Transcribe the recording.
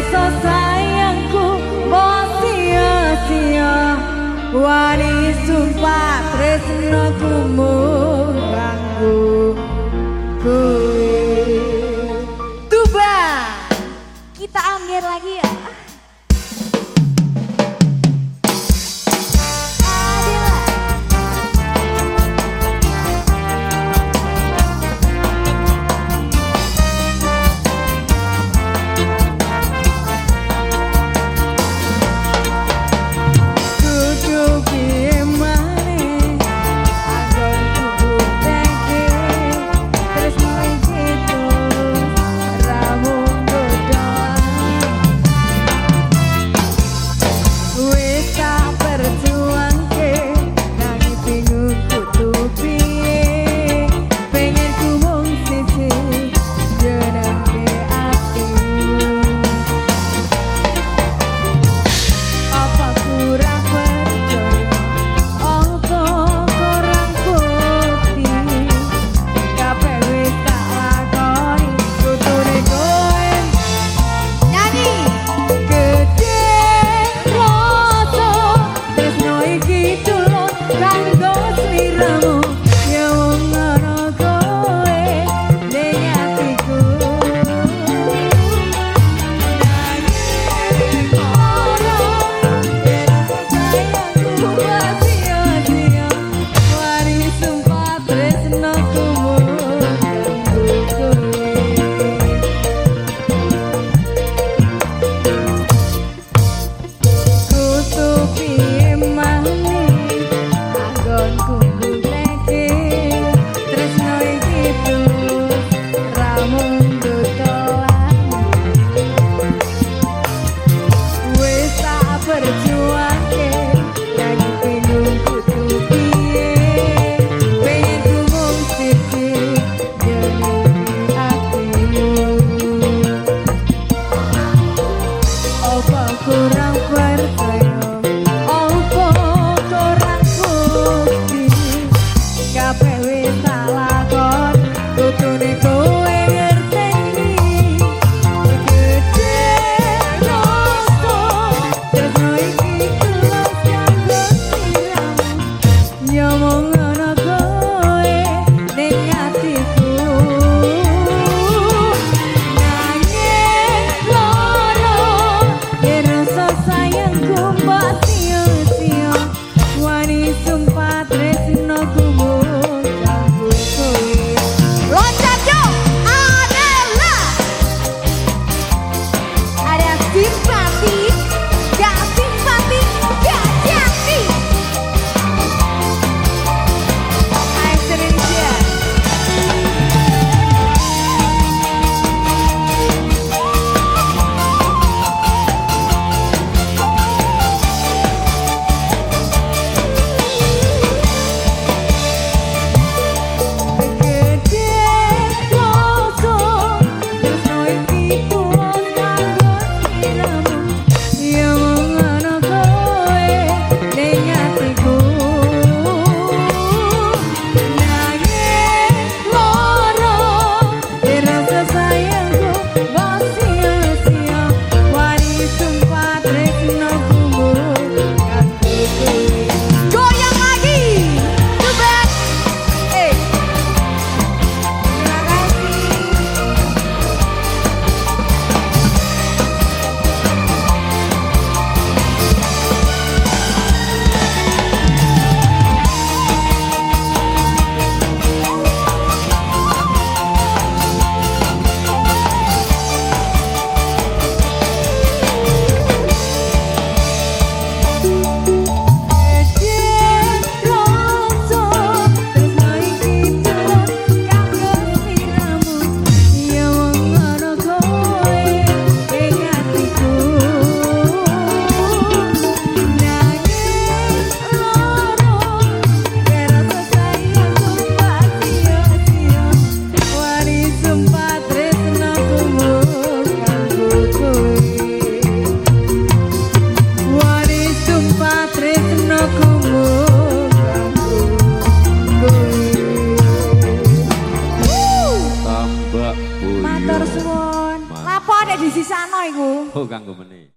rasa sayangku mau sia-sia. Wani sumpah tresno ku murangku. Tuba. Kita ambil lagi ya. Iku. Oh kanggo meneh.